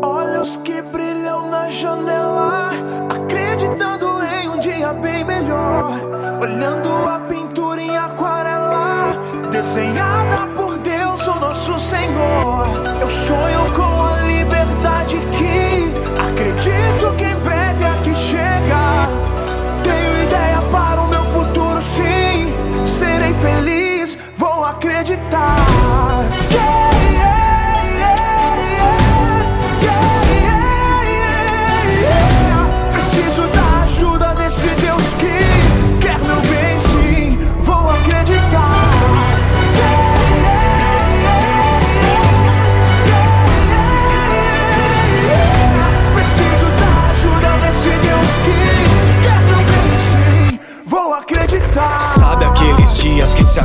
Olhos que brilham na janela, acreditando em um dia bem melhor. Olhando a pintura em aquarela, desenhada por Deus, o nosso Senhor. Eu sonho com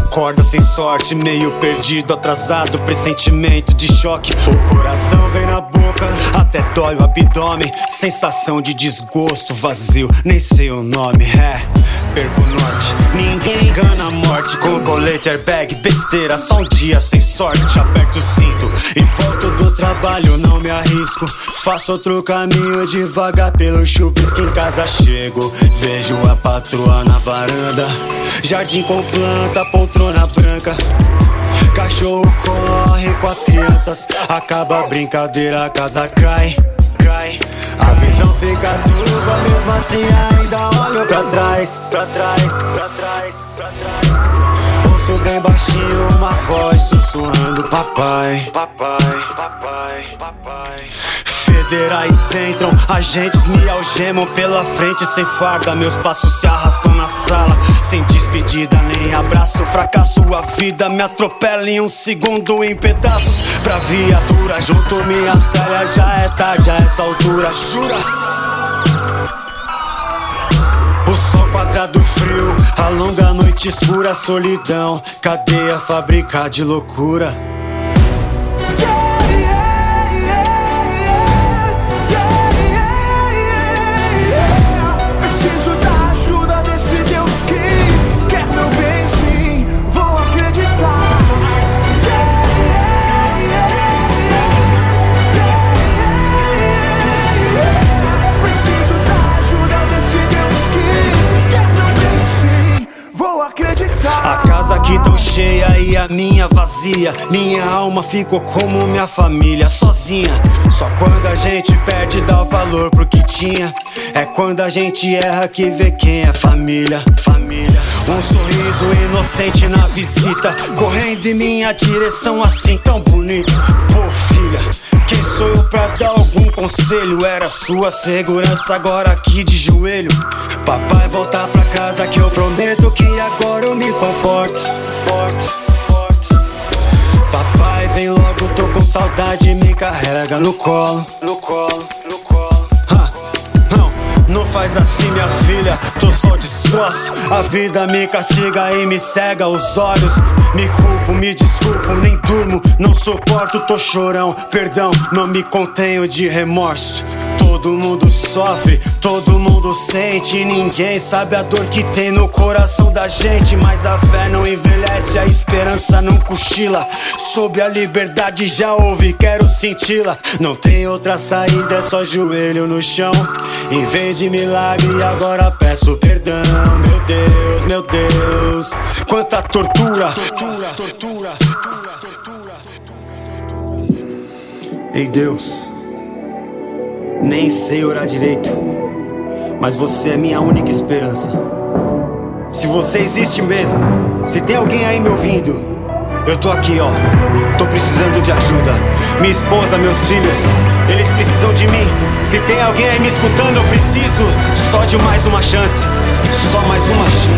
acorda sem sorte, meio perdido, atrasado, pressentimento de choque. O coração vem na boca, até dói o abdômen. Sensação de desgosto, vazio, nem sei o nome. É, perco o norte. Ninguém engana a morte com colete airbag, besteira, só um dia sem sorte. Aperto o cinto e volto do trabalho, não me arrisco. Faço outro caminho devagar pelo chuvisco. Em casa chego, vejo a patroa na varanda. Jardim com planta, poltrona Cachorro corre com as crianças. Acaba a brincadeira, a casa cai. cai. A visão fica turva, mesmo assim ainda olho pra trás. Pra trás, pra trás, pra trás. Ouço bem baixinho uma voz sussurrando: Papai, papai, papai, papai. Federais entram, agentes me algemam pela frente sem farda. Meus passos se arrastam na sala, sem despedida nem abraço. Fracasso, a vida me atropela em um segundo em pedaços. Pra viatura, junto minhas telhas, já é tarde a essa altura, jura? O sol quadrado frio, a longa noite escura, solidão, cadeia, fábrica de loucura. E a minha vazia. Minha alma ficou como minha família, sozinha. Só quando a gente perde, dá o valor pro que tinha. É quando a gente erra que vê quem é família. Família. Um sorriso inocente na visita. Correndo em minha direção assim tão bonito. Pô, filha. Quem sou eu pra dar algum conselho? Era sua segurança, agora aqui de joelho. Papai, voltar pra casa que eu prometo que agora eu me comporto. Saudade, me carrega no colo. No colo, no colo. Ha, Não, não faz assim, minha filha, tô só destroço. A vida me castiga e me cega os olhos. Me culpo, me desculpo, nem durmo, não suporto, tô chorão. Perdão, não me contenho de remorso. Todo mundo sofre, todo mundo sente. Ninguém sabe a dor que tem no coração da gente. Mas a fé não envelhece, a esperança não cochila. Sobre a liberdade já ouvi, quero senti-la. Não tem outra saída, é só joelho no chão. Em vez de milagre, agora peço perdão. Meu Deus, meu Deus, quanta tortura. Tortura, tortura, tortura. Ei Deus. Nem sei orar direito, mas você é minha única esperança. Se você existe mesmo, se tem alguém aí me ouvindo, eu tô aqui, ó. Tô precisando de ajuda. Minha esposa, meus filhos, eles precisam de mim. Se tem alguém aí me escutando, eu preciso só de mais uma chance. Só mais uma chance.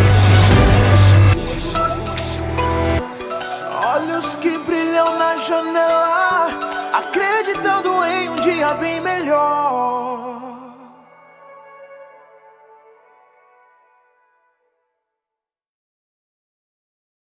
dímelo.